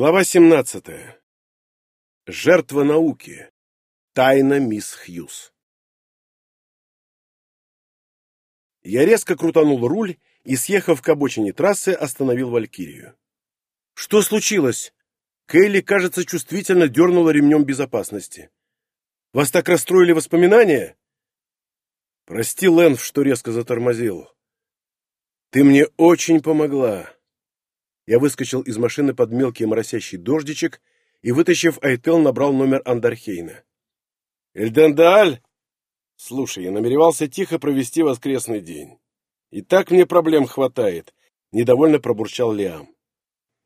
Глава 17. Жертва науки. Тайна мисс Хьюз. Я резко крутанул руль и, съехав к обочине трассы, остановил Валькирию. «Что случилось?» Кейли, кажется, чувствительно дернула ремнем безопасности. «Вас так расстроили воспоминания?» «Прости, Лэнф, что резко затормозил. Ты мне очень помогла». Я выскочил из машины под мелкий моросящий дождичек и, вытащив Айтел, набрал номер Андархейна. «Эльдендааль!» «Слушай, я намеревался тихо провести воскресный день. И так мне проблем хватает», — недовольно пробурчал Лиам.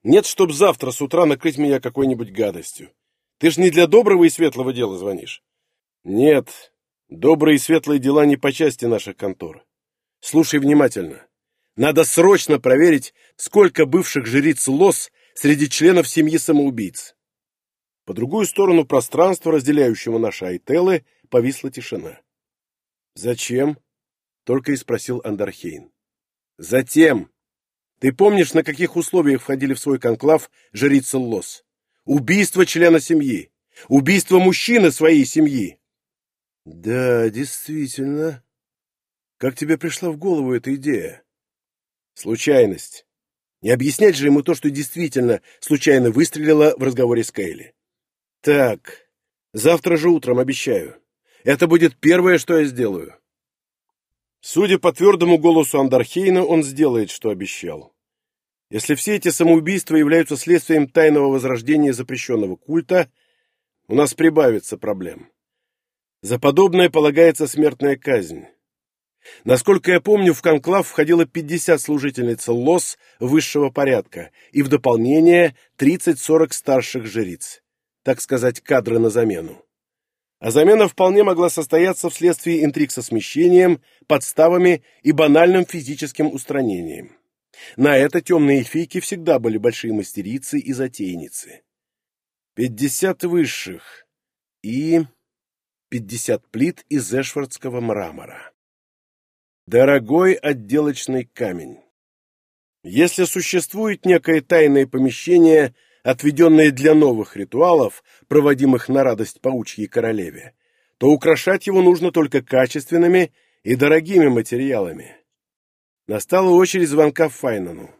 «Нет, чтоб завтра с утра накрыть меня какой-нибудь гадостью. Ты ж не для доброго и светлого дела звонишь». «Нет, добрые и светлые дела не по части наших контор. Слушай внимательно. Надо срочно проверить, сколько бывших жриц Лос среди членов семьи самоубийц. По другую сторону пространства, разделяющего наши айтелы, повисла тишина. «Зачем?» — только и спросил Андархейн. «Затем. Ты помнишь, на каких условиях входили в свой конклав жрицы Лос? Убийство члена семьи. Убийство мужчины своей семьи». «Да, действительно. Как тебе пришла в голову эта идея?» Случайность. Не объяснять же ему то, что действительно случайно выстрелила в разговоре с Кейли. Так, завтра же утром обещаю. Это будет первое, что я сделаю. Судя по твердому голосу Андархейна, он сделает, что обещал. Если все эти самоубийства являются следствием тайного возрождения запрещенного культа, у нас прибавится проблем. За подобное полагается смертная казнь. Насколько я помню, в конклав входило 50 служительниц ЛОС высшего порядка и в дополнение 30-40 старших жриц. Так сказать, кадры на замену. А замена вполне могла состояться вследствие интриг со смещением, подставами и банальным физическим устранением. На это темные эльфийки всегда были большие мастерицы и затейницы. Пятьдесят высших и пятьдесят плит из эшвардского мрамора. Дорогой отделочный камень. Если существует некое тайное помещение, отведенное для новых ритуалов, проводимых на радость паучьей королеве, то украшать его нужно только качественными и дорогими материалами. Настала очередь звонка Файнану.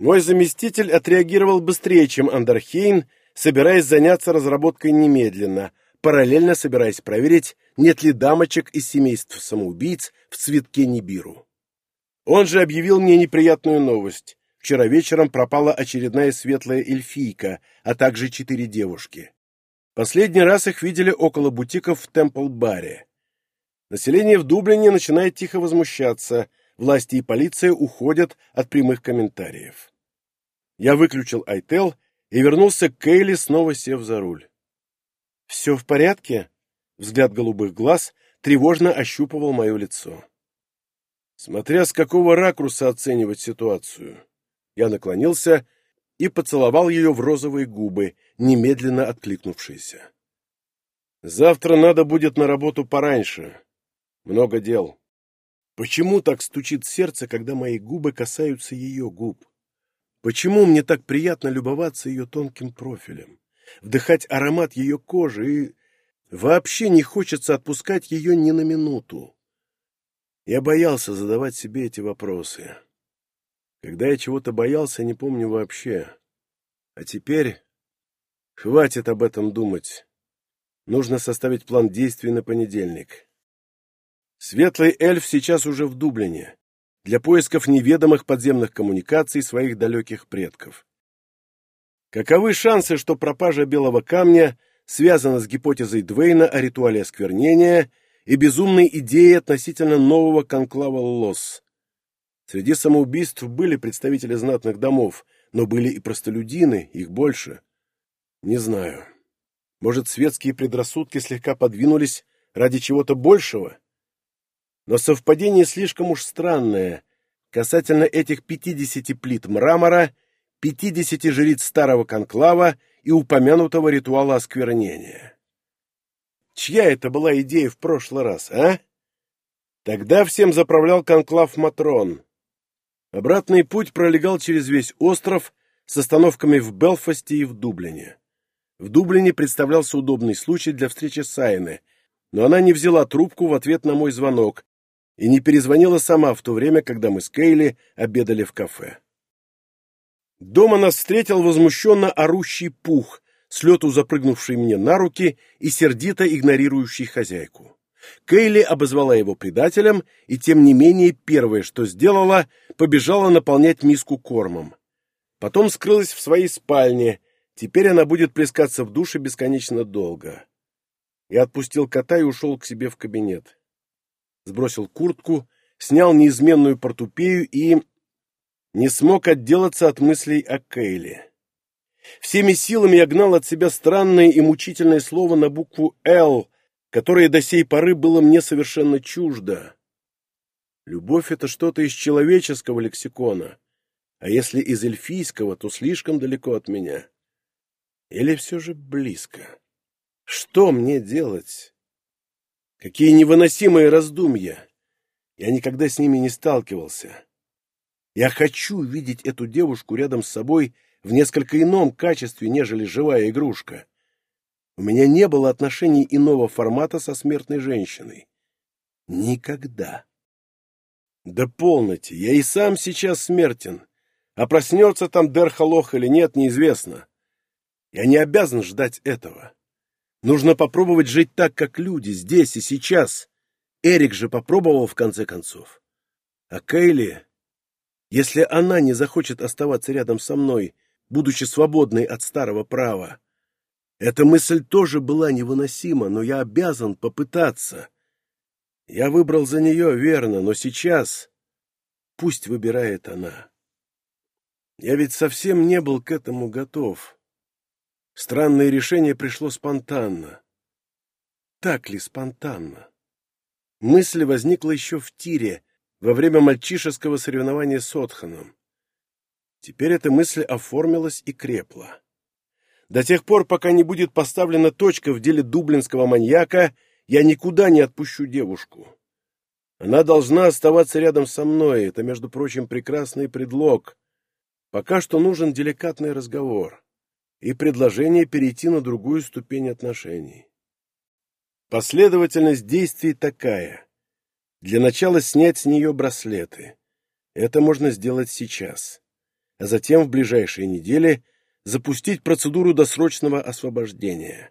Мой заместитель отреагировал быстрее, чем Андерхейн, собираясь заняться разработкой немедленно, параллельно собираясь проверить, нет ли дамочек из семейств самоубийц в цветке Нибиру. Он же объявил мне неприятную новость. Вчера вечером пропала очередная светлая эльфийка, а также четыре девушки. Последний раз их видели около бутиков в Темпл-баре. Население в Дублине начинает тихо возмущаться, власти и полиция уходят от прямых комментариев. Я выключил Айтел и вернулся к Кейли, снова сев за руль. «Все в порядке?» Взгляд голубых глаз тревожно ощупывал мое лицо. Смотря с какого ракурса оценивать ситуацию. Я наклонился и поцеловал ее в розовые губы, немедленно откликнувшиеся. Завтра надо будет на работу пораньше. Много дел. Почему так стучит сердце, когда мои губы касаются ее губ? Почему мне так приятно любоваться ее тонким профилем, вдыхать аромат ее кожи и Вообще не хочется отпускать ее ни на минуту. Я боялся задавать себе эти вопросы. Когда я чего-то боялся, не помню вообще. А теперь хватит об этом думать. Нужно составить план действий на понедельник. Светлый эльф сейчас уже в Дублине, для поисков неведомых подземных коммуникаций своих далеких предков. Каковы шансы, что пропажа белого камня связана с гипотезой Двейна о ритуале осквернения и безумной идеей относительно нового конклава Лос. Среди самоубийств были представители знатных домов, но были и простолюдины, их больше. Не знаю. Может, светские предрассудки слегка подвинулись ради чего-то большего? Но совпадение слишком уж странное. Касательно этих пятидесяти плит мрамора, пятидесяти жриц старого конклава и упомянутого ритуала осквернения. Чья это была идея в прошлый раз, а? Тогда всем заправлял конклав Матрон. Обратный путь пролегал через весь остров, с остановками в Белфасте и в Дублине. В Дублине представлялся удобный случай для встречи с Айне, но она не взяла трубку в ответ на мой звонок и не перезвонила сама в то время, когда мы с Кейли обедали в кафе. Дома нас встретил возмущенно орущий пух, с лету запрыгнувший мне на руки и сердито игнорирующий хозяйку. Кейли обозвала его предателем, и тем не менее первое, что сделала, побежала наполнять миску кормом. Потом скрылась в своей спальне, теперь она будет плескаться в душе бесконечно долго. Я отпустил кота и ушел к себе в кабинет. Сбросил куртку, снял неизменную портупею и... не смог отделаться от мыслей о Кейли. Всеми силами я гнал от себя странное и мучительное слово на букву «Л», которое до сей поры было мне совершенно чуждо. Любовь — это что-то из человеческого лексикона, а если из эльфийского, то слишком далеко от меня. Или все же близко. Что мне делать? Какие невыносимые раздумья! Я никогда с ними не сталкивался. Я хочу видеть эту девушку рядом с собой в несколько ином качестве, нежели живая игрушка. У меня не было отношений иного формата со смертной женщиной. Никогда. Да полноте, я и сам сейчас смертен. А проснется там Дерхалох или нет, неизвестно. Я не обязан ждать этого. Нужно попробовать жить так, как люди, здесь и сейчас. Эрик же попробовал, в конце концов. А Кейли, если она не захочет оставаться рядом со мной, будучи свободной от старого права, эта мысль тоже была невыносима, но я обязан попытаться. Я выбрал за нее, верно, но сейчас пусть выбирает она. Я ведь совсем не был к этому готов. Странное решение пришло спонтанно. Так ли спонтанно? Мысль возникла еще в тире, во время мальчишеского соревнования с Отханом. Теперь эта мысль оформилась и крепла. До тех пор, пока не будет поставлена точка в деле дублинского маньяка, я никуда не отпущу девушку. Она должна оставаться рядом со мной. Это, между прочим, прекрасный предлог. Пока что нужен деликатный разговор и предложение перейти на другую ступень отношений. Последовательность действий такая. Для начала снять с нее браслеты. Это можно сделать сейчас. А затем в ближайшие недели – запустить процедуру досрочного освобождения.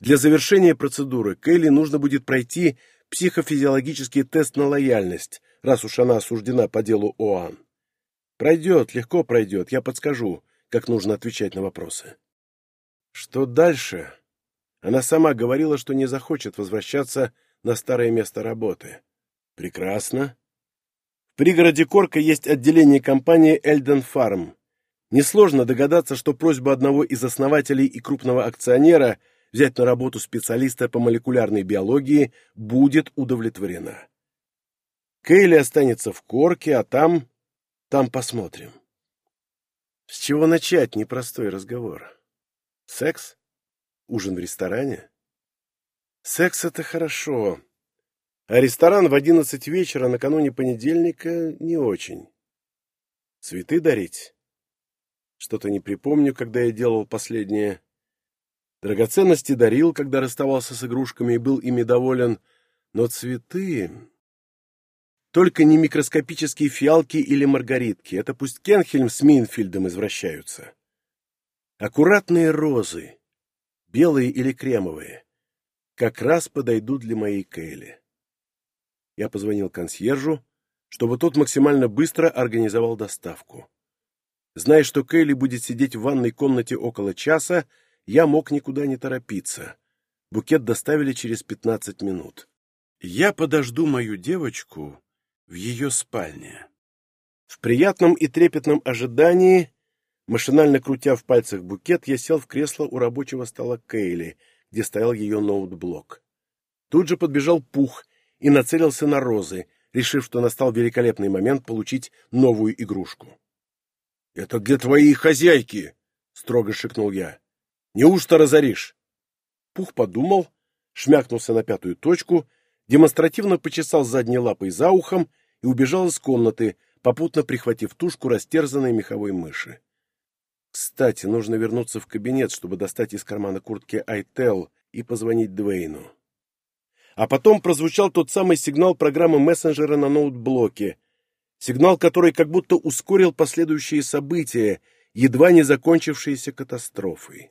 Для завершения процедуры Кейли нужно будет пройти психофизиологический тест на лояльность, раз уж она осуждена по делу ОАН. Пройдет, легко пройдет, я подскажу, как нужно отвечать на вопросы. Что дальше? Она сама говорила, что не захочет возвращаться на старое место работы. Прекрасно. В пригороде Корка есть отделение компании Эльден Фарм, Несложно догадаться, что просьба одного из основателей и крупного акционера взять на работу специалиста по молекулярной биологии будет удовлетворена. Кейли останется в корке, а там... там посмотрим. С чего начать непростой разговор? Секс? Ужин в ресторане? Секс — это хорошо. А ресторан в одиннадцать вечера накануне понедельника не очень. Цветы дарить? Что-то не припомню, когда я делал последнее. Драгоценности дарил, когда расставался с игрушками и был ими доволен, но цветы... Только не микроскопические фиалки или маргаритки, это пусть Кенхельм с Минфильдом извращаются. Аккуратные розы, белые или кремовые, как раз подойдут для моей Кейли. Я позвонил консьержу, чтобы тот максимально быстро организовал доставку. Зная, что Кейли будет сидеть в ванной комнате около часа, я мог никуда не торопиться. Букет доставили через пятнадцать минут. Я подожду мою девочку в ее спальне. В приятном и трепетном ожидании, машинально крутя в пальцах букет, я сел в кресло у рабочего стола Кейли, где стоял ее ноутблок. Тут же подбежал Пух и нацелился на розы, решив, что настал великолепный момент получить новую игрушку. «Это для твоей хозяйки!» — строго шикнул я. «Неужто разоришь?» Пух подумал, шмякнулся на пятую точку, демонстративно почесал задней лапой за ухом и убежал из комнаты, попутно прихватив тушку растерзанной меховой мыши. Кстати, нужно вернуться в кабинет, чтобы достать из кармана куртки Айтел и позвонить Двейну. А потом прозвучал тот самый сигнал программы мессенджера на ноутблоке, сигнал, который как будто ускорил последующие события, едва не закончившиеся катастрофой.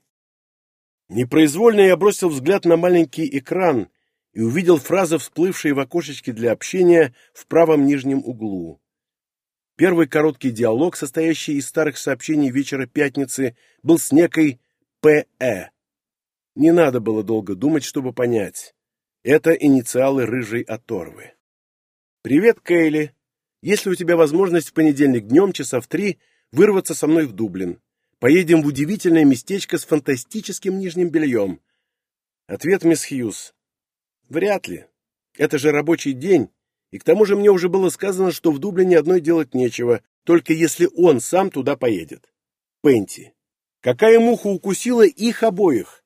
Непроизвольно я бросил взгляд на маленький экран и увидел фразы, всплывшие в окошечке для общения в правом нижнем углу. Первый короткий диалог, состоящий из старых сообщений вечера пятницы, был с некой П.Э. Не надо было долго думать, чтобы понять. Это инициалы рыжей оторвы. «Привет, Кейли. Если у тебя возможность в понедельник днем, часа в три, вырваться со мной в Дублин. Поедем в удивительное местечко с фантастическим нижним бельем». Ответ мисс Хьюз. «Вряд ли. Это же рабочий день, и к тому же мне уже было сказано, что в Дублине одной делать нечего, только если он сам туда поедет. Пенти. Какая муха укусила их обоих?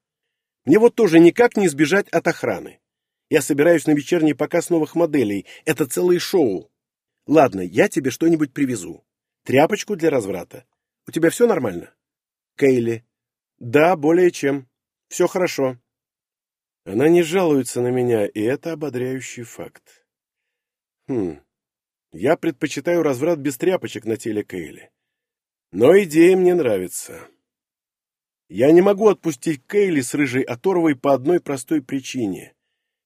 Мне вот тоже никак не избежать от охраны. Я собираюсь на вечерний показ новых моделей. Это целое шоу. Ладно, я тебе что-нибудь привезу. Тряпочку для разврата. У тебя все нормально? Кейли. Да, более чем. Все хорошо. Она не жалуется на меня, и это ободряющий факт. Хм, я предпочитаю разврат без тряпочек на теле Кейли. Но идея мне нравится. Я не могу отпустить Кейли с рыжей оторвой по одной простой причине.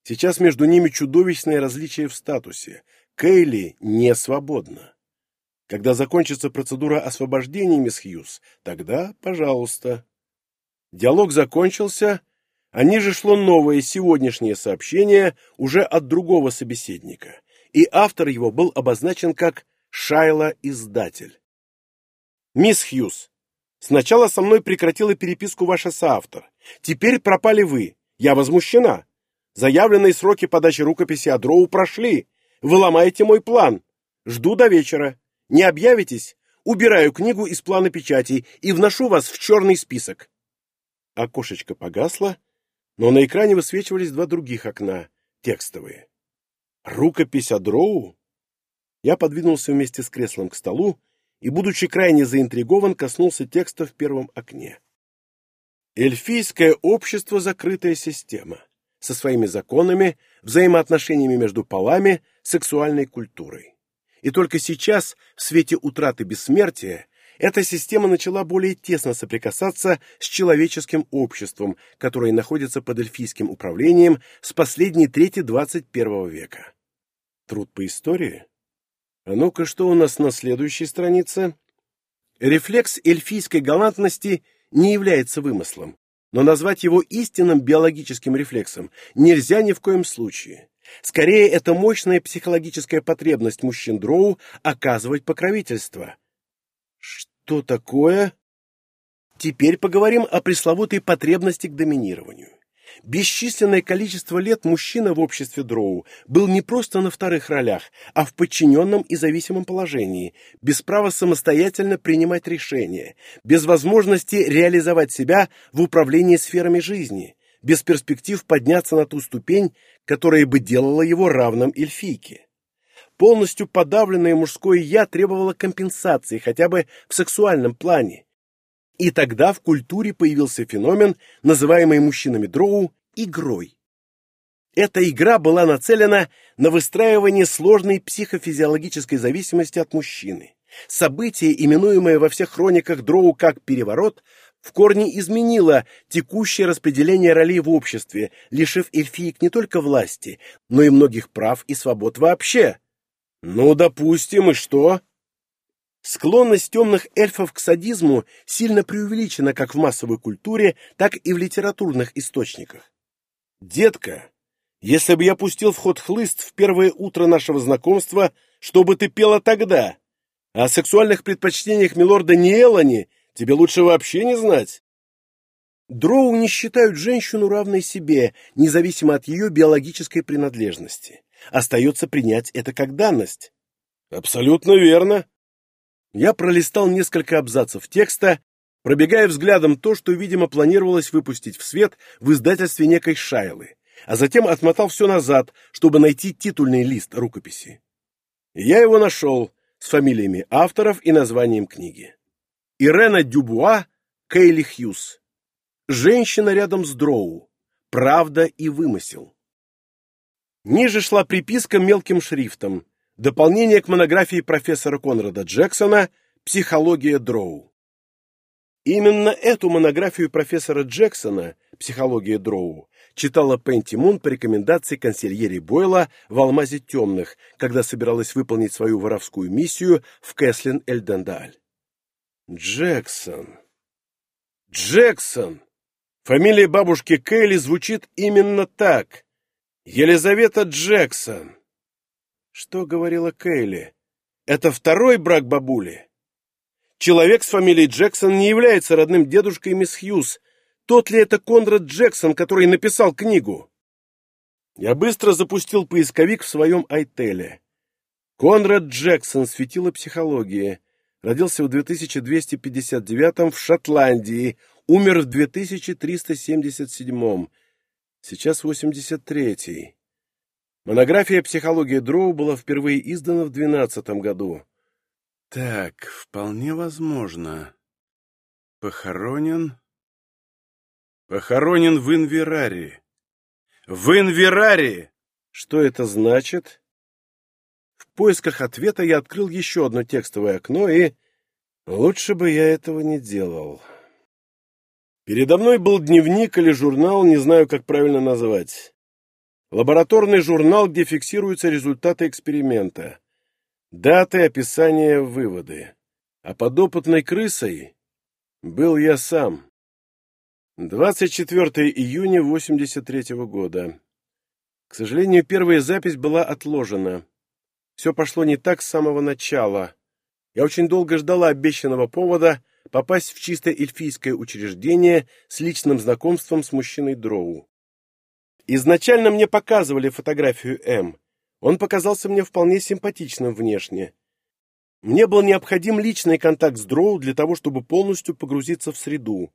Сейчас между ними чудовищное различие в статусе. Кейли не свободна. Когда закончится процедура освобождения, мисс Хьюз, тогда пожалуйста. Диалог закончился, а ниже шло новое сегодняшнее сообщение уже от другого собеседника и автор его был обозначен как Шайла-издатель. «Мисс Хьюз, сначала со мной прекратила переписку ваша соавтор. Теперь пропали вы. Я возмущена. Заявленные сроки подачи рукописи о дроу прошли. Вы ломаете мой план. Жду до вечера. Не объявитесь? Убираю книгу из плана печати и вношу вас в черный список». Окошечко погасло, но на экране высвечивались два других окна, текстовые. Рукопись о Дроу? Я подвинулся вместе с креслом к столу и, будучи крайне заинтригован, коснулся текста в первом окне. Эльфийское общество – закрытая система, со своими законами, взаимоотношениями между полами, сексуальной культурой. И только сейчас, в свете утраты бессмертия, эта система начала более тесно соприкасаться с человеческим обществом, которое находится под эльфийским управлением с последней трети 21 века. Труд по истории? А ну-ка, что у нас на следующей странице? Рефлекс эльфийской галантности не является вымыслом, но назвать его истинным биологическим рефлексом нельзя ни в коем случае. Скорее, это мощная психологическая потребность мужчин Дроу оказывать покровительство. Что такое? Теперь поговорим о пресловутой потребности к доминированию. Бесчисленное количество лет мужчина в обществе Дроу был не просто на вторых ролях, а в подчиненном и зависимом положении, без права самостоятельно принимать решения, без возможности реализовать себя в управлении сферами жизни, без перспектив подняться на ту ступень, которая бы делала его равным эльфийке. Полностью подавленное мужское «я» требовало компенсации хотя бы в сексуальном плане, и тогда в культуре появился феномен, называемый мужчинами дроу игрой. Эта игра была нацелена на выстраивание сложной психофизиологической зависимости от мужчины. Событие, именуемое во всех хрониках дроу как переворот, в корне изменило текущее распределение ролей в обществе, лишив эльфиек не только власти, но и многих прав и свобод вообще. Ну, допустим, и что? Склонность темных эльфов к садизму сильно преувеличена как в массовой культуре, так и в литературных источниках. «Детка, если бы я пустил в ход хлыст в первое утро нашего знакомства, что бы ты пела тогда? О сексуальных предпочтениях милорда Ниэлани тебе лучше вообще не знать». Дроу не считают женщину равной себе, независимо от ее биологической принадлежности. Остается принять это как данность. Абсолютно верно. Я пролистал несколько абзацев текста, пробегая взглядом то, что, видимо, планировалось выпустить в свет в издательстве некой Шайлы, а затем отмотал все назад, чтобы найти титульный лист рукописи. я его нашел с фамилиями авторов и названием книги. Ирена Дюбуа Кейли Хьюз. Женщина рядом с Дроу. Правда и вымысел. Ниже шла приписка мелким шрифтом. Дополнение к монографии профессора Конрада Джексона «Психология Дроу». Именно эту монографию профессора Джексона «Психология Дроу» читала Пенти Мун по рекомендации консильери Бойла в «Алмазе темных», когда собиралась выполнить свою воровскую миссию в Кэслин-Эльдендаль. Джексон. Джексон! Фамилия бабушки Кейли звучит именно так. Елизавета Джексон. Что говорила Кейли? Это второй брак бабули? Человек с фамилией Джексон не является родным дедушкой мисс Хьюз. Тот ли это Конрад Джексон, который написал книгу? Я быстро запустил поисковик в своем айтеле. Конрад Джексон, светила психологии. Родился в 2259 в Шотландии, умер в 2377 Сейчас 83-й. Монография «Психология Дроу» была впервые издана в 12 году. Так, вполне возможно. Похоронен... Похоронен в Инвераре. В Инвераре! Что это значит? В поисках ответа я открыл еще одно текстовое окно и... Лучше бы я этого не делал. Передо мной был дневник или журнал, не знаю, как правильно назвать. Лабораторный журнал, где фиксируются результаты эксперимента. Даты, описания, выводы. А подопытной крысой был я сам. 24 июня 83 -го года. К сожалению, первая запись была отложена. Все пошло не так с самого начала. Я очень долго ждала обещанного повода попасть в чисто эльфийское учреждение с личным знакомством с мужчиной Дроу. Изначально мне показывали фотографию М, он показался мне вполне симпатичным внешне. Мне был необходим личный контакт с Дроу для того, чтобы полностью погрузиться в среду.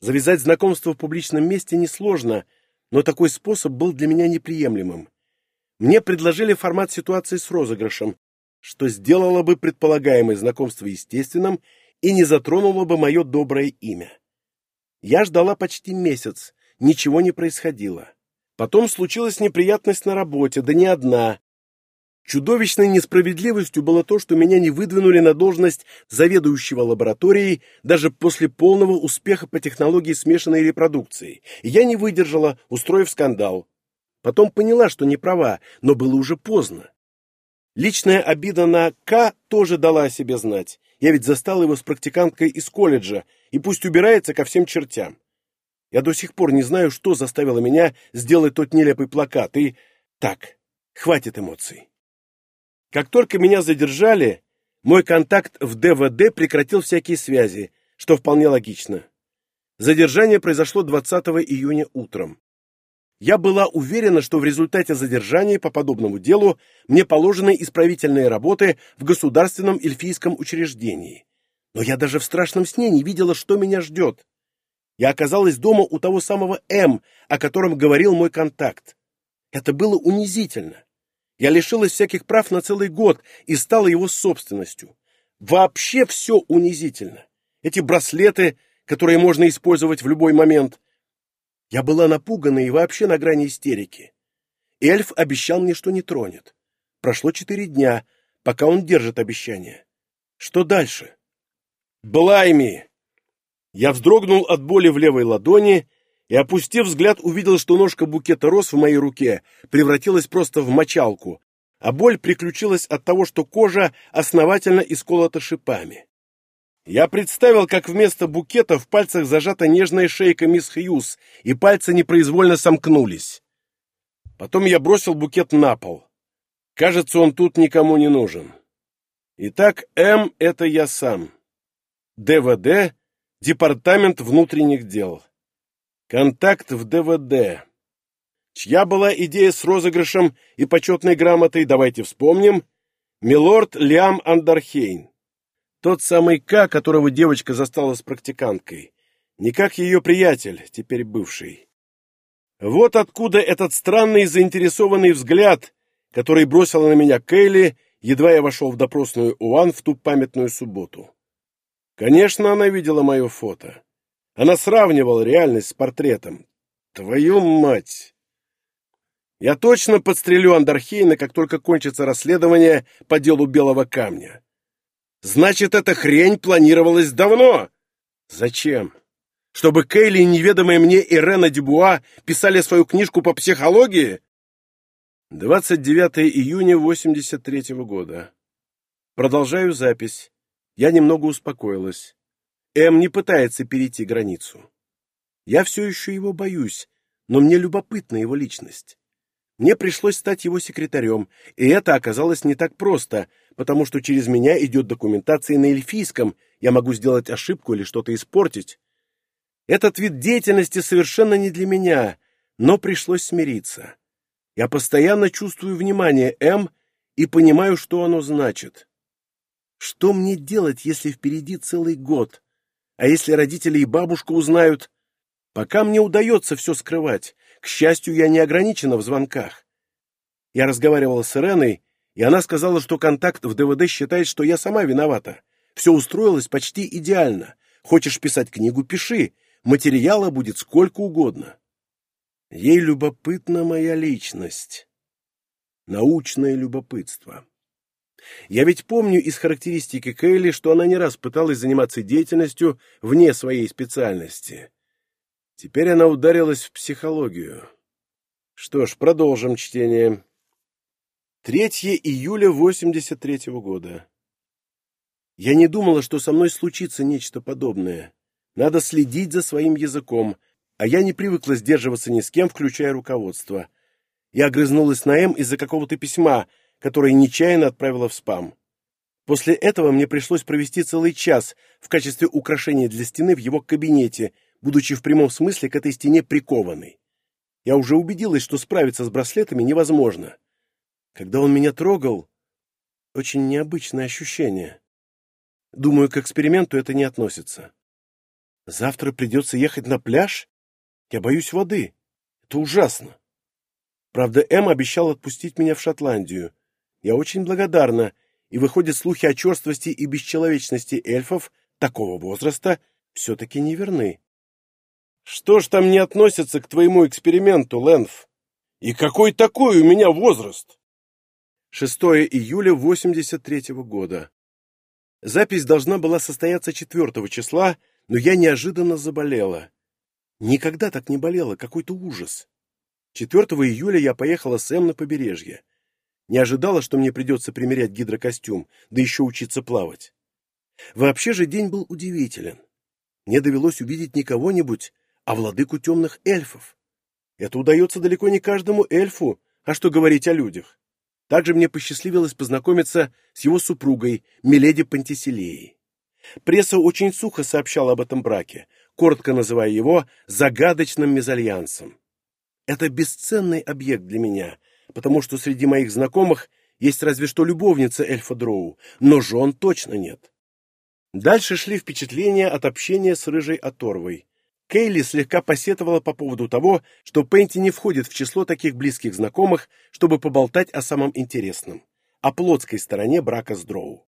Завязать знакомство в публичном месте несложно, но такой способ был для меня неприемлемым. Мне предложили формат ситуации с розыгрышем, что сделало бы предполагаемое знакомство естественным и не затронуло бы мое доброе имя. Я ждала почти месяц, ничего не происходило. Потом случилась неприятность на работе, да не одна. Чудовищной несправедливостью было то, что меня не выдвинули на должность заведующего лабораторией даже после полного успеха по технологии смешанной репродукции. Я не выдержала, устроив скандал. Потом поняла, что не права, но было уже поздно. Личная обида на К тоже дала о себе знать. Я ведь застал его с практиканткой из колледжа, и пусть убирается ко всем чертям. Я до сих пор не знаю, что заставило меня сделать тот нелепый плакат, и... Так, хватит эмоций. Как только меня задержали, мой контакт в ДВД прекратил всякие связи, что вполне логично. Задержание произошло 20 июня утром. Я была уверена, что в результате задержания по подобному делу мне положены исправительные работы в государственном эльфийском учреждении. Но я даже в страшном сне не видела, что меня ждет. Я оказалась дома у того самого М, о котором говорил мой контакт. Это было унизительно. Я лишилась всяких прав на целый год и стала его собственностью. Вообще все унизительно. Эти браслеты, которые можно использовать в любой момент. Я была напугана и вообще на грани истерики. Эльф обещал мне, что не тронет. Прошло четыре дня, пока он держит обещание. Что дальше? Блайми! Я вздрогнул от боли в левой ладони и, опустив взгляд, увидел, что ножка букета роз в моей руке превратилась просто в мочалку, а боль приключилась от того, что кожа основательно исколота шипами. Я представил, как вместо букета в пальцах зажата нежная шейка мисс Хьюз, и пальцы непроизвольно сомкнулись. Потом я бросил букет на пол. Кажется, он тут никому не нужен. Итак, М — это я сам. ДВД — Департамент внутренних дел. Контакт в ДВД. Чья была идея с розыгрышем и почетной грамотой, давайте вспомним. Милорд Лиам Андархейн. Тот самый К, которого девочка застала с практиканткой. Не как ее приятель, теперь бывший. Вот откуда этот странный заинтересованный взгляд, который бросила на меня Кейли, едва я вошел в допросную УАН в ту памятную субботу. Конечно, она видела мое фото. Она сравнивала реальность с портретом. Твою мать! Я точно подстрелю Андархейна, как только кончится расследование по делу Белого Камня. Значит, эта хрень планировалась давно. Зачем? Чтобы Кейли и неведомая мне Ирена Дюбуа писали свою книжку по психологии? 29 июня 83 -го года. Продолжаю запись. Я немного успокоилась. М не пытается перейти границу. Я все еще его боюсь, но мне любопытна его личность. Мне пришлось стать его секретарем, и это оказалось не так просто, потому что через меня идет документация на эльфийском, я могу сделать ошибку или что-то испортить. Этот вид деятельности совершенно не для меня, но пришлось смириться. Я постоянно чувствую внимание М и понимаю, что оно значит. Что мне делать, если впереди целый год? А если родители и бабушка узнают? Пока мне удается все скрывать. К счастью, я не ограничена в звонках. Я разговаривала с Иреной, и она сказала, что контакт в ДВД считает, что я сама виновата. Все устроилось почти идеально. Хочешь писать книгу — пиши. Материала будет сколько угодно. Ей любопытна моя личность. Научное любопытство. Я ведь помню из характеристики Кейли, что она не раз пыталась заниматься деятельностью вне своей специальности. Теперь она ударилась в психологию. Что ж, продолжим чтение. 3 июля 83 -го года. Я не думала, что со мной случится нечто подобное. Надо следить за своим языком, а я не привыкла сдерживаться ни с кем, включая руководство. Я огрызнулась на М из-за какого-то письма — которое нечаянно отправила в спам. После этого мне пришлось провести целый час в качестве украшения для стены в его кабинете, будучи в прямом смысле к этой стене прикованной. Я уже убедилась, что справиться с браслетами невозможно. Когда он меня трогал, очень необычное ощущение. Думаю, к эксперименту это не относится. Завтра придется ехать на пляж? Я боюсь воды. Это ужасно. Правда, Эм обещал отпустить меня в Шотландию. Я очень благодарна, и выходят слухи о черствости и бесчеловечности эльфов такого возраста все-таки неверны. Что ж там не относится к твоему эксперименту, Лэнф? И какой такой у меня возраст? 6 июля 83 -го года. Запись должна была состояться 4 числа, но я неожиданно заболела. Никогда так не болела, какой-то ужас. 4 июля я поехала с Эм на побережье. Не ожидала, что мне придется примерять гидрокостюм, да еще учиться плавать. Вообще же день был удивителен. Мне довелось увидеть не кого-нибудь, а владыку темных эльфов. Это удается далеко не каждому эльфу, а что говорить о людях. Также мне посчастливилось познакомиться с его супругой, Миледи Пантиселеей. Пресса очень сухо сообщала об этом браке, коротко называя его «загадочным мезальянсом». Это бесценный объект для меня, потому что среди моих знакомых есть разве что любовница эльфа Дроу, но жен точно нет. Дальше шли впечатления от общения с рыжей оторвой. Кейли слегка посетовала по поводу того, что Пенти не входит в число таких близких знакомых, чтобы поболтать о самом интересном, о плотской стороне брака с Дроу.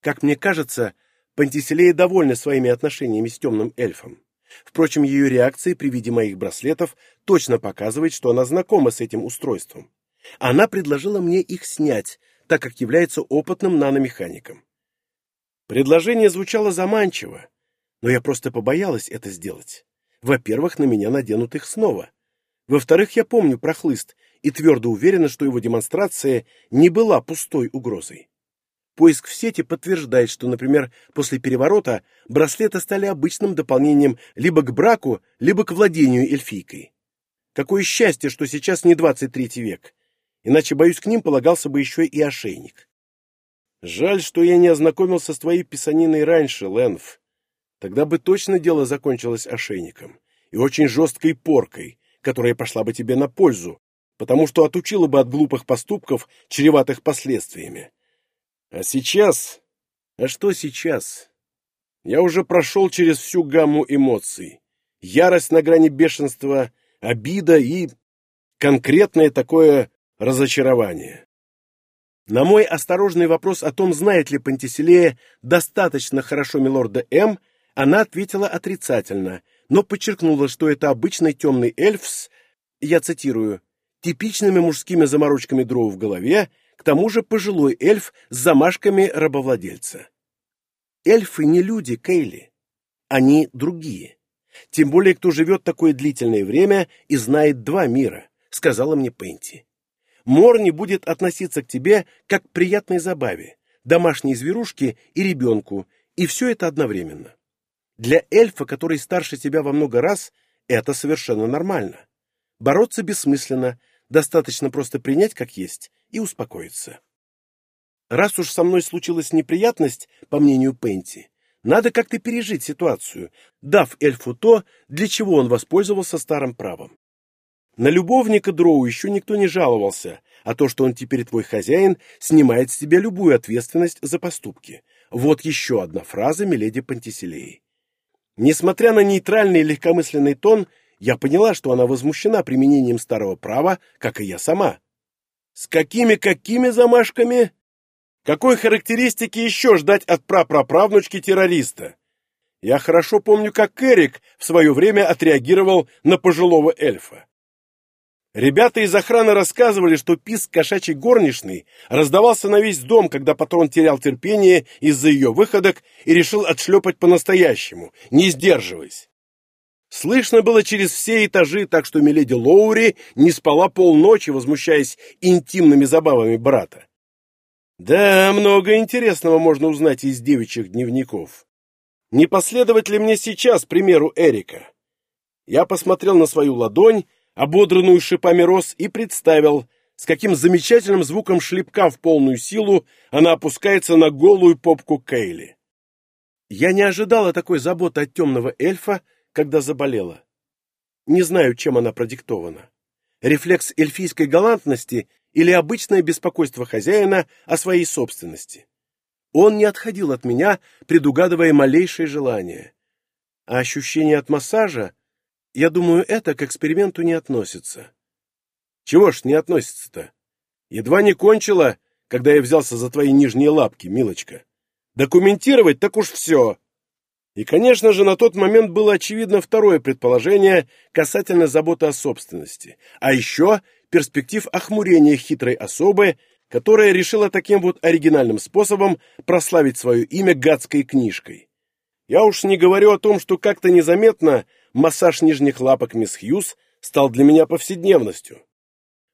Как мне кажется, Пантиселея довольна своими отношениями с темным эльфом. Впрочем, ее реакция при виде моих браслетов точно показывает, что она знакома с этим устройством. Она предложила мне их снять, так как является опытным наномехаником. Предложение звучало заманчиво, но я просто побоялась это сделать. Во-первых, на меня наденут их снова. Во-вторых, я помню про хлыст и твердо уверена, что его демонстрация не была пустой угрозой. Поиск в сети подтверждает, что, например, после переворота браслеты стали обычным дополнением либо к браку, либо к владению эльфийкой. Какое счастье, что сейчас не 23 век, иначе, боюсь, к ним полагался бы еще и ошейник. Жаль, что я не ознакомился с твоей писаниной раньше, Лэнф. Тогда бы точно дело закончилось ошейником и очень жесткой поркой, которая пошла бы тебе на пользу, потому что отучила бы от глупых поступков, чреватых последствиями. А сейчас... А что сейчас? Я уже прошел через всю гамму эмоций. Ярость на грани бешенства, обида и конкретное такое разочарование. На мой осторожный вопрос о том, знает ли Пантиселея достаточно хорошо милорда М, Она ответила отрицательно, но подчеркнула, что это обычный темный эльф с, я цитирую, типичными мужскими заморочками дров в голове, к тому же пожилой эльф с замашками рабовладельца. Эльфы не люди, Кейли. Они другие. Тем более, кто живет такое длительное время и знает два мира, сказала мне Пенти. Морни будет относиться к тебе как к приятной забаве, домашней зверушке и ребенку, и все это одновременно. Для эльфа, который старше тебя во много раз, это совершенно нормально. Бороться бессмысленно, достаточно просто принять как есть и успокоиться. Раз уж со мной случилась неприятность, по мнению Пенти, надо как-то пережить ситуацию, дав эльфу то, для чего он воспользовался старым правом. На любовника Дроу еще никто не жаловался, а то, что он теперь твой хозяин, снимает с тебя любую ответственность за поступки. Вот еще одна фраза Миледи Пантиселеи. Несмотря на нейтральный и легкомысленный тон, я поняла, что она возмущена применением старого права, как и я сама. С какими-какими замашками? Какой характеристики еще ждать от прапраправнучки террориста? Я хорошо помню, как Эрик в свое время отреагировал на пожилого эльфа. Ребята из охраны рассказывали, что писк кошачьей горничной раздавался на весь дом, когда патрон терял терпение из-за ее выходок и решил отшлепать по-настоящему, не сдерживаясь. Слышно было через все этажи, так что миледи Лоури не спала полночи, возмущаясь интимными забавами брата. Да, много интересного можно узнать из девичьих дневников. Не последовать ли мне сейчас примеру Эрика? Я посмотрел на свою ладонь, ободранную шипами роз, и представил, с каким замечательным звуком шлепка в полную силу она опускается на голую попку Кейли. Я не ожидала такой заботы от темного эльфа, когда заболела. Не знаю, чем она продиктована. Рефлекс эльфийской галантности или обычное беспокойство хозяина о своей собственности. Он не отходил от меня, предугадывая малейшее желание. А ощущение от массажа я думаю, это к эксперименту не относится. Чего ж не относится-то? Едва не кончила, когда я взялся за твои нижние лапки, милочка. Документировать так уж все. И, конечно же, на тот момент было очевидно второе предположение касательно заботы о собственности, а еще перспектив охмурения хитрой особы, которая решила таким вот оригинальным способом прославить свое имя гадской книжкой. Я уж не говорю о том, что как-то незаметно массаж нижних лапок мисс Хьюз стал для меня повседневностью.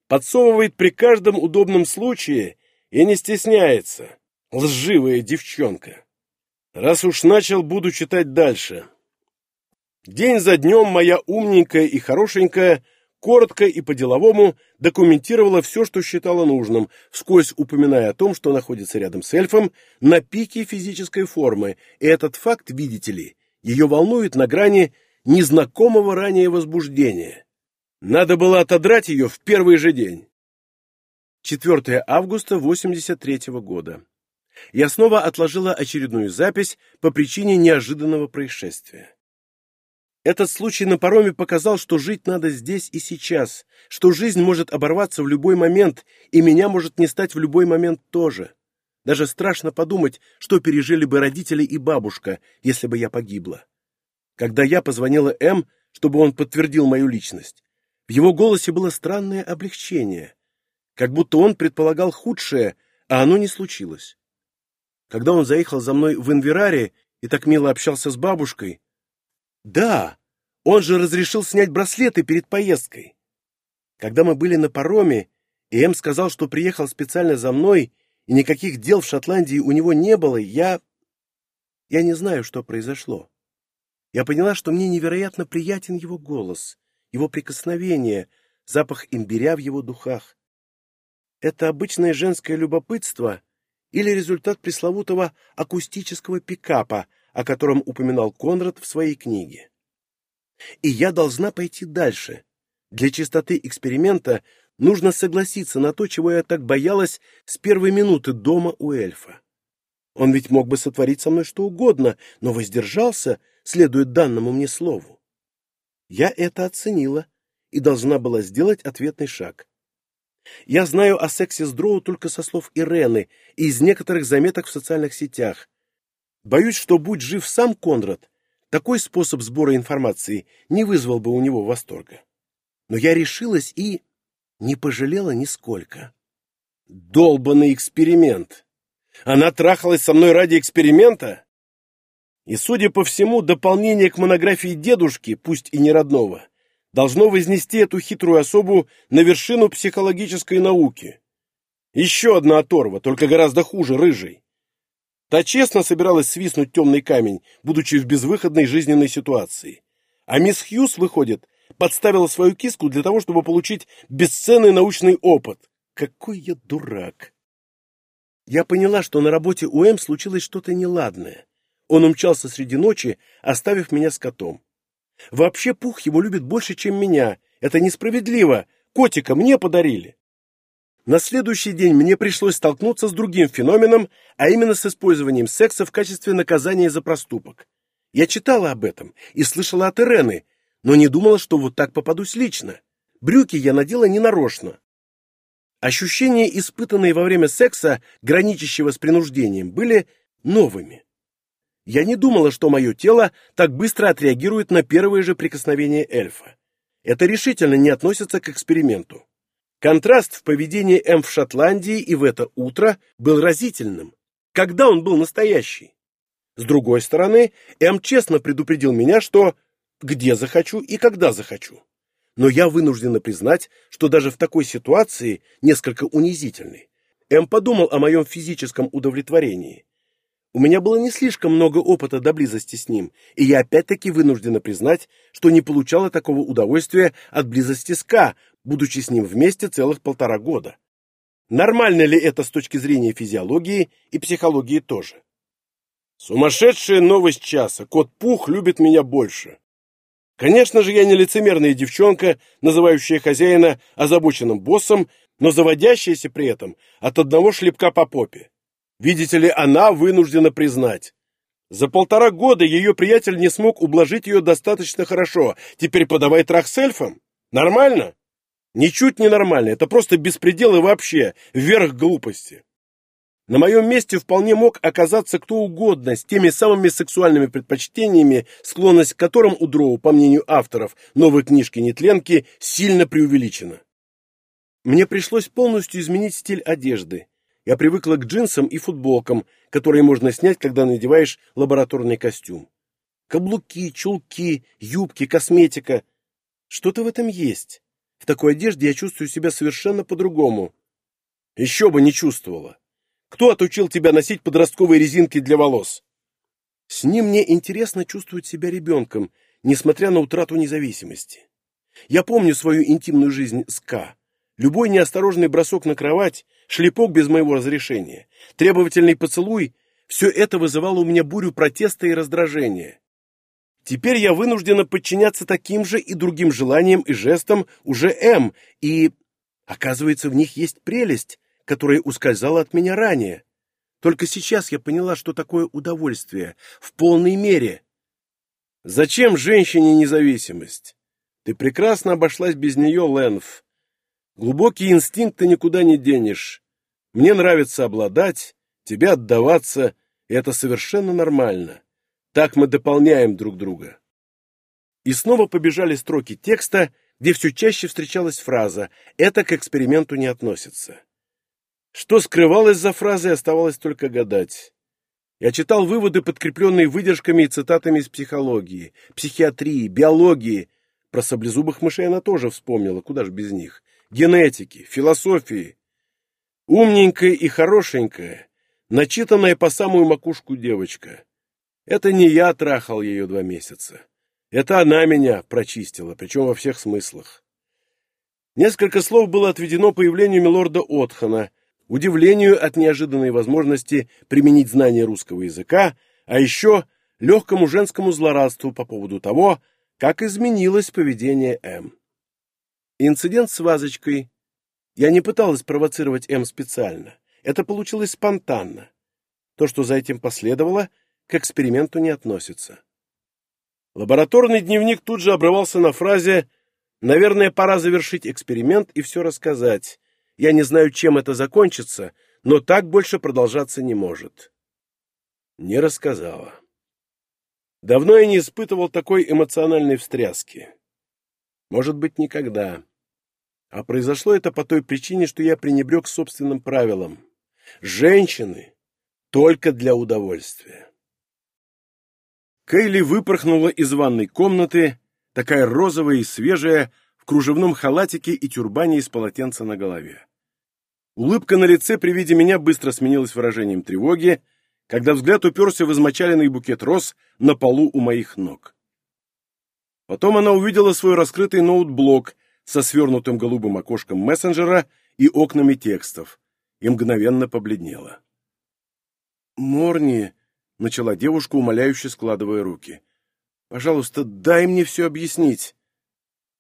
Подсовывает при каждом удобном случае и не стесняется. Лживая девчонка. Раз уж начал, буду читать дальше. День за днем моя умненькая и хорошенькая коротко и по-деловому документировала все, что считала нужным, вскользь упоминая о том, что находится рядом с эльфом на пике физической формы, и этот факт, видите ли, ее волнует на грани незнакомого ранее возбуждения. Надо было отодрать ее в первый же день. 4 августа 83 -го года. Я снова отложила очередную запись по причине неожиданного происшествия. Этот случай на пароме показал, что жить надо здесь и сейчас, что жизнь может оборваться в любой момент, и меня может не стать в любой момент тоже. Даже страшно подумать, что пережили бы родители и бабушка, если бы я погибла. Когда я позвонила М, чтобы он подтвердил мою личность, в его голосе было странное облегчение, как будто он предполагал худшее, а оно не случилось. Когда он заехал за мной в Инвераре и так мило общался с бабушкой... Да, он же разрешил снять браслеты перед поездкой. Когда мы были на пароме, и М сказал, что приехал специально за мной, и никаких дел в Шотландии у него не было, я... Я не знаю, что произошло я поняла, что мне невероятно приятен его голос, его прикосновение, запах имбиря в его духах. Это обычное женское любопытство или результат пресловутого акустического пикапа, о котором упоминал Конрад в своей книге. И я должна пойти дальше. Для чистоты эксперимента нужно согласиться на то, чего я так боялась с первой минуты дома у эльфа. Он ведь мог бы сотворить со мной что угодно, но воздержался, следует данному мне слову. Я это оценила и должна была сделать ответный шаг. Я знаю о сексе с Дроу только со слов Ирены и из некоторых заметок в социальных сетях. Боюсь, что будь жив сам Конрад, такой способ сбора информации не вызвал бы у него восторга. Но я решилась и не пожалела нисколько. Долбанный эксперимент! Она трахалась со мной ради эксперимента? И, судя по всему, дополнение к монографии дедушки, пусть и не родного, должно вознести эту хитрую особу на вершину психологической науки. Еще одна оторва, только гораздо хуже, рыжий. Та честно собиралась свистнуть темный камень, будучи в безвыходной жизненной ситуации. А мисс Хьюз, выходит, подставила свою киску для того, чтобы получить бесценный научный опыт. Какой я дурак! Я поняла, что на работе у М случилось что-то неладное. Он умчался среди ночи, оставив меня с котом. Вообще Пух его любит больше, чем меня. Это несправедливо. Котика мне подарили. На следующий день мне пришлось столкнуться с другим феноменом, а именно с использованием секса в качестве наказания за проступок. Я читала об этом и слышала от Ирены, но не думала, что вот так попадусь лично. Брюки я надела ненарочно. Ощущения, испытанные во время секса, граничащего с принуждением, были новыми. Я не думала, что мое тело так быстро отреагирует на первое же прикосновение эльфа. Это решительно не относится к эксперименту. Контраст в поведении М в Шотландии и в это утро был разительным. Когда он был настоящий? С другой стороны, М честно предупредил меня, что где захочу и когда захочу. Но я вынуждена признать, что даже в такой ситуации, несколько унизительной, М подумал о моем физическом удовлетворении. У меня было не слишком много опыта до близости с ним, и я опять-таки вынуждена признать, что не получала такого удовольствия от близости с К, будучи с ним вместе целых полтора года. Нормально ли это с точки зрения физиологии и психологии тоже? Сумасшедшая новость часа. Кот Пух любит меня больше. Конечно же, я не лицемерная девчонка, называющая хозяина озабоченным боссом, но заводящаяся при этом от одного шлепка по попе. Видите ли, она вынуждена признать. За полтора года ее приятель не смог ублажить ее достаточно хорошо. Теперь подавай трах с эльфом. Нормально? Ничуть не нормально. Это просто беспредел и вообще вверх глупости. На моем месте вполне мог оказаться кто угодно с теми самыми сексуальными предпочтениями, склонность к которым у Дроу, по мнению авторов новой книжки Нетленки, сильно преувеличена. Мне пришлось полностью изменить стиль одежды, я привыкла к джинсам и футболкам, которые можно снять, когда надеваешь лабораторный костюм. Каблуки, чулки, юбки, косметика. Что-то в этом есть. В такой одежде я чувствую себя совершенно по-другому. Еще бы не чувствовала. Кто отучил тебя носить подростковые резинки для волос? С ним мне интересно чувствовать себя ребенком, несмотря на утрату независимости. Я помню свою интимную жизнь с К. Любой неосторожный бросок на кровать шлепок без моего разрешения, требовательный поцелуй — все это вызывало у меня бурю протеста и раздражения. Теперь я вынуждена подчиняться таким же и другим желаниям и жестам уже М, и, оказывается, в них есть прелесть, которая ускользала от меня ранее. Только сейчас я поняла, что такое удовольствие, в полной мере. Зачем женщине независимость? Ты прекрасно обошлась без нее, Лэнф. Глубокие инстинкты никуда не денешь. Мне нравится обладать, тебе отдаваться, и это совершенно нормально. Так мы дополняем друг друга. И снова побежали строки текста, где все чаще встречалась фраза «это к эксперименту не относится». Что скрывалось за фразой, оставалось только гадать. Я читал выводы, подкрепленные выдержками и цитатами из психологии, психиатрии, биологии. Про саблезубых мышей она тоже вспомнила, куда же без них генетики, философии. Умненькая и хорошенькая, начитанная по самую макушку девочка. Это не я трахал ее два месяца. Это она меня прочистила, причем во всех смыслах. Несколько слов было отведено появлению милорда Отхана, удивлению от неожиданной возможности применить знания русского языка, а еще легкому женскому злорадству по поводу того, как изменилось поведение М. Инцидент с вазочкой. Я не пыталась провоцировать М специально. Это получилось спонтанно. То, что за этим последовало, к эксперименту не относится. Лабораторный дневник тут же обрывался на фразе «Наверное, пора завершить эксперимент и все рассказать. Я не знаю, чем это закончится, но так больше продолжаться не может». Не рассказала. Давно я не испытывал такой эмоциональной встряски. Может быть, никогда. А произошло это по той причине, что я пренебрег собственным правилам. Женщины только для удовольствия. Кейли выпорхнула из ванной комнаты, такая розовая и свежая, в кружевном халатике и тюрбане из полотенца на голове. Улыбка на лице при виде меня быстро сменилась выражением тревоги, когда взгляд уперся в измочаленный букет роз на полу у моих ног. Потом она увидела свой раскрытый ноутблок со свернутым голубым окошком мессенджера и окнами текстов, и мгновенно побледнела. «Морни», — начала девушка, умоляюще складывая руки, — «пожалуйста, дай мне все объяснить».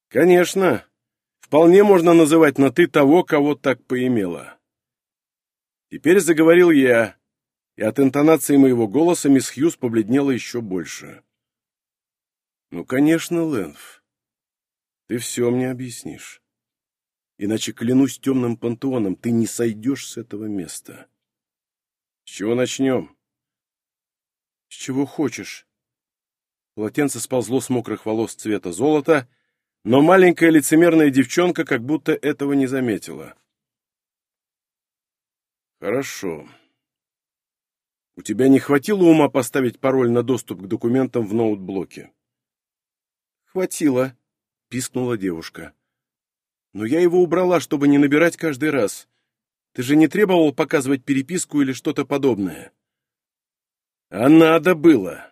«Конечно. Вполне можно называть на «ты» того, кого так поимела». Теперь заговорил я, и от интонации моего голоса мисс Хьюз побледнела еще больше. «Ну, конечно, Лэнф, ты все мне объяснишь. Иначе, клянусь темным пантеоном, ты не сойдешь с этого места». «С чего начнем?» «С чего хочешь». Полотенце сползло с мокрых волос цвета золота, но маленькая лицемерная девчонка как будто этого не заметила. «Хорошо. У тебя не хватило ума поставить пароль на доступ к документам в ноутблоке?» «Хватило», — пискнула девушка. «Но я его убрала, чтобы не набирать каждый раз. Ты же не требовал показывать переписку или что-то подобное?» «А надо было.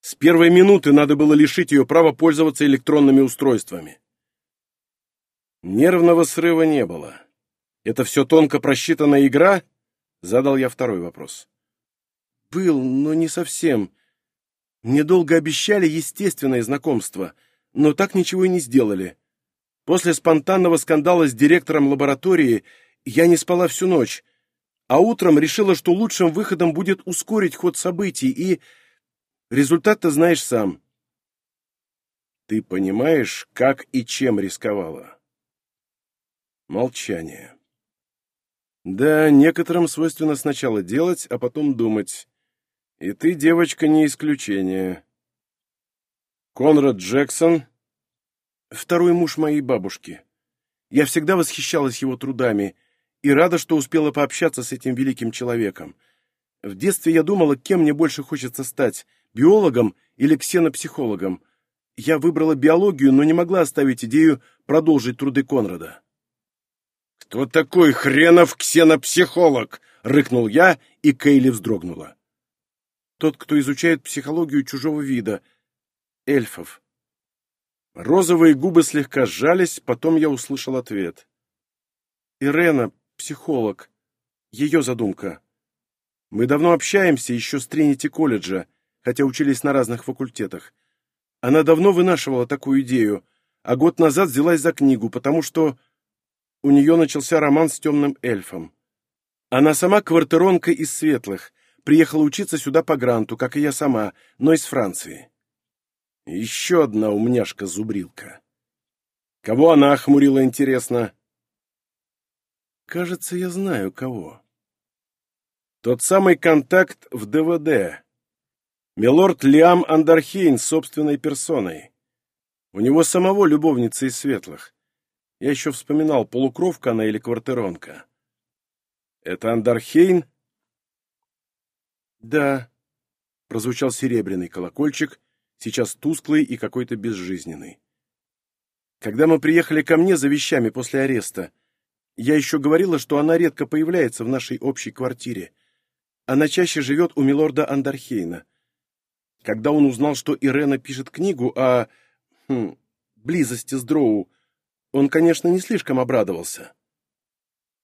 С первой минуты надо было лишить ее права пользоваться электронными устройствами». Нервного срыва не было. «Это все тонко просчитанная игра?» — задал я второй вопрос. «Был, но не совсем. Мне долго обещали естественное знакомство, но так ничего и не сделали. После спонтанного скандала с директором лаборатории я не спала всю ночь, а утром решила, что лучшим выходом будет ускорить ход событий, и... Результат ты знаешь сам. Ты понимаешь, как и чем рисковала? Молчание. Да, некоторым свойственно сначала делать, а потом думать. И ты, девочка, не исключение. Конрад Джексон — второй муж моей бабушки. Я всегда восхищалась его трудами и рада, что успела пообщаться с этим великим человеком. В детстве я думала, кем мне больше хочется стать — биологом или ксенопсихологом. Я выбрала биологию, но не могла оставить идею продолжить труды Конрада. «Кто такой хренов ксенопсихолог?» — рыкнул я, и Кейли вздрогнула тот, кто изучает психологию чужого вида, эльфов. Розовые губы слегка сжались, потом я услышал ответ. Ирена, психолог. Ее задумка. Мы давно общаемся, еще с Тринити колледжа, хотя учились на разных факультетах. Она давно вынашивала такую идею, а год назад взялась за книгу, потому что у нее начался роман с темным эльфом. Она сама квартиронка из светлых, приехала учиться сюда по гранту, как и я сама, но из Франции. Еще одна умняшка-зубрилка. Кого она охмурила, интересно? Кажется, я знаю, кого. Тот самый контакт в ДВД. Милорд Лиам Андархейн собственной персоной. У него самого любовница из светлых. Я еще вспоминал, полукровка она или квартиронка. Это Андархейн «Да», — прозвучал серебряный колокольчик, сейчас тусклый и какой-то безжизненный. «Когда мы приехали ко мне за вещами после ареста, я еще говорила, что она редко появляется в нашей общей квартире. Она чаще живет у милорда Андархейна. Когда он узнал, что Ирена пишет книгу о... Хм, близости с Дроу, он, конечно, не слишком обрадовался».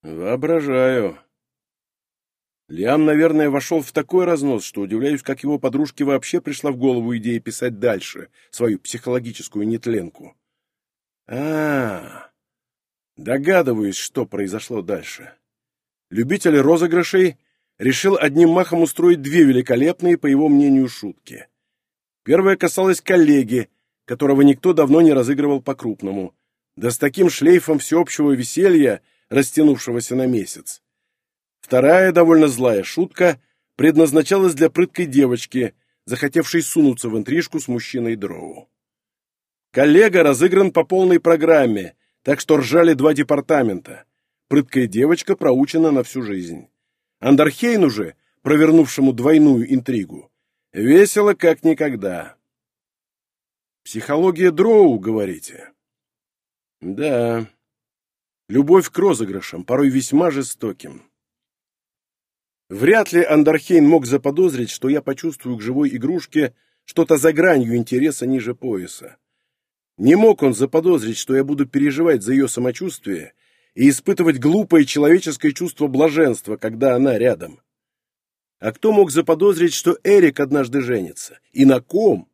«Воображаю», Лиам, наверное, вошел в такой разнос, что удивляюсь, как его подружке вообще пришла в голову идея писать дальше свою психологическую нетленку. А, -а, а Догадываюсь, что произошло дальше. Любитель розыгрышей решил одним махом устроить две великолепные, по его мнению, шутки. Первая касалась коллеги, которого никто давно не разыгрывал по-крупному, да с таким шлейфом всеобщего веселья, растянувшегося на месяц. Вторая, довольно злая шутка, предназначалась для прыткой девочки, захотевший сунуться в интрижку с мужчиной Дроу. Коллега разыгран по полной программе, так что ржали два департамента. Прыткая девочка проучена на всю жизнь. Андерхейну же, провернувшему двойную интригу, весело как никогда. Психология Дроу, говорите? Да. Любовь к розыгрышам, порой весьма жестоким. Вряд ли Андерхейн мог заподозрить, что я почувствую к живой игрушке что-то за гранью интереса ниже пояса. Не мог он заподозрить, что я буду переживать за ее самочувствие и испытывать глупое человеческое чувство блаженства, когда она рядом. А кто мог заподозрить, что Эрик однажды женится? И на ком?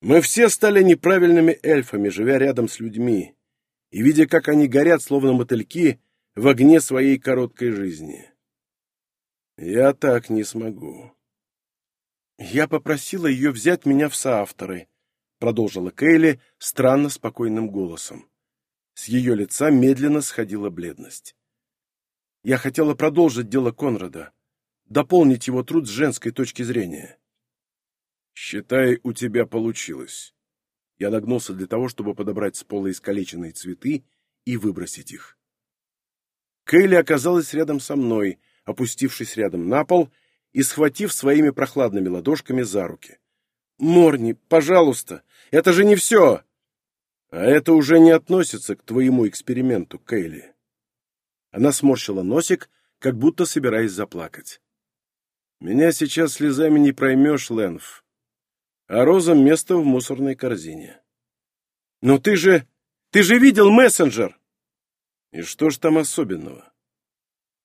Мы все стали неправильными эльфами, живя рядом с людьми и видя, как они горят, словно мотыльки, в огне своей короткой жизни. Я так не смогу. Я попросила ее взять меня в соавторы, продолжила Кейли странно спокойным голосом. С ее лица медленно сходила бледность. Я хотела продолжить дело Конрада, дополнить его труд с женской точки зрения. Считай, у тебя получилось. Я нагнулся для того, чтобы подобрать с пола искалеченные цветы и выбросить их. Кейли оказалась рядом со мной, опустившись рядом на пол и схватив своими прохладными ладошками за руки. «Морни, пожалуйста, это же не все!» «А это уже не относится к твоему эксперименту, Кейли». Она сморщила носик, как будто собираясь заплакать. «Меня сейчас слезами не проймешь, Лэнф а розам место в мусорной корзине. «Но ты же... ты же видел мессенджер!» «И что ж там особенного?»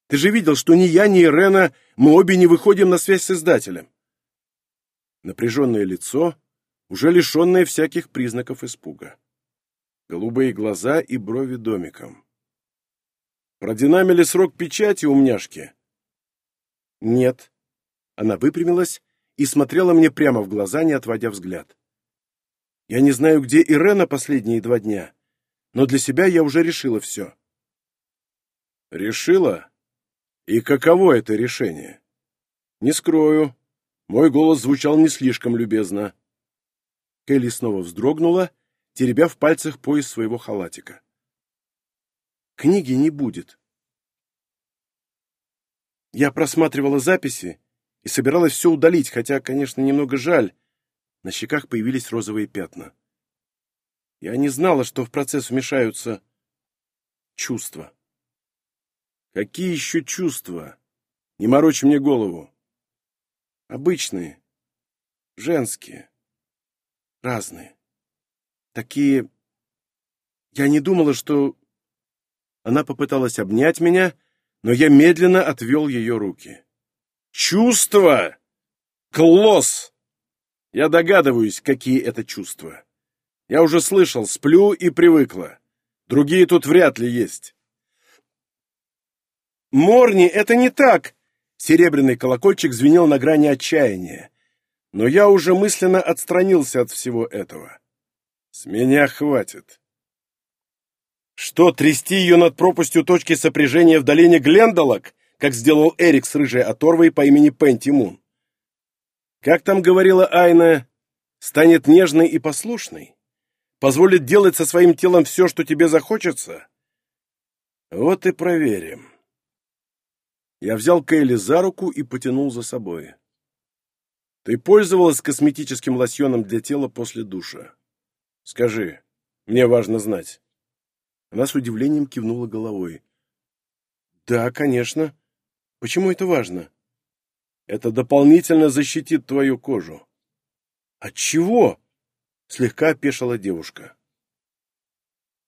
«Ты же видел, что ни я, ни Ирена, мы обе не выходим на связь с издателем!» Напряженное лицо, уже лишенное всяких признаков испуга. Голубые глаза и брови домиком. «Продинамили срок печати, умняшки?» «Нет». Она выпрямилась и смотрела мне прямо в глаза, не отводя взгляд. Я не знаю, где Ирена последние два дня, но для себя я уже решила все. Решила? И каково это решение? Не скрою, мой голос звучал не слишком любезно. Келли снова вздрогнула, теребя в пальцах пояс своего халатика. Книги не будет. Я просматривала записи и собиралась все удалить, хотя, конечно, немного жаль. На щеках появились розовые пятна. Я не знала, что в процесс вмешаются чувства. Какие еще чувства? Не морочь мне голову. Обычные, женские, разные. Такие... Я не думала, что... Она попыталась обнять меня, но я медленно отвел ее руки. Чувства! Клосс! Я догадываюсь, какие это чувства. Я уже слышал, сплю и привыкла. Другие тут вряд ли есть. Морни, это не так! Серебряный колокольчик звенел на грани отчаяния. Но я уже мысленно отстранился от всего этого. С меня хватит. Что, трясти ее над пропастью точки сопряжения в долине Глендалок? как сделал Эрик с рыжей оторвой по имени Пенти Мун. Как там говорила Айна, станет нежной и послушной, позволит делать со своим телом все, что тебе захочется? Вот и проверим. Я взял Кейли за руку и потянул за собой. Ты пользовалась косметическим лосьоном для тела после душа? Скажи, мне важно знать. Она с удивлением кивнула головой. Да, конечно. Почему это важно? Это дополнительно защитит твою кожу. От чего? Слегка опешила девушка.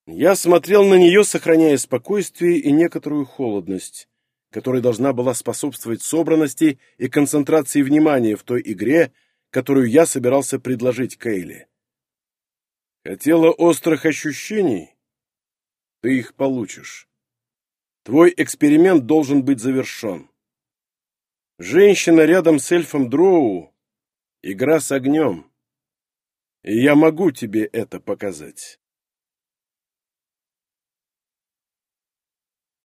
Я смотрел на нее, сохраняя спокойствие и некоторую холодность, которая должна была способствовать собранности и концентрации внимания в той игре, которую я собирался предложить Кейли. Хотела острых ощущений? Ты их получишь. Твой эксперимент должен быть завершен. Женщина рядом с эльфом Дроу — игра с огнем. И я могу тебе это показать.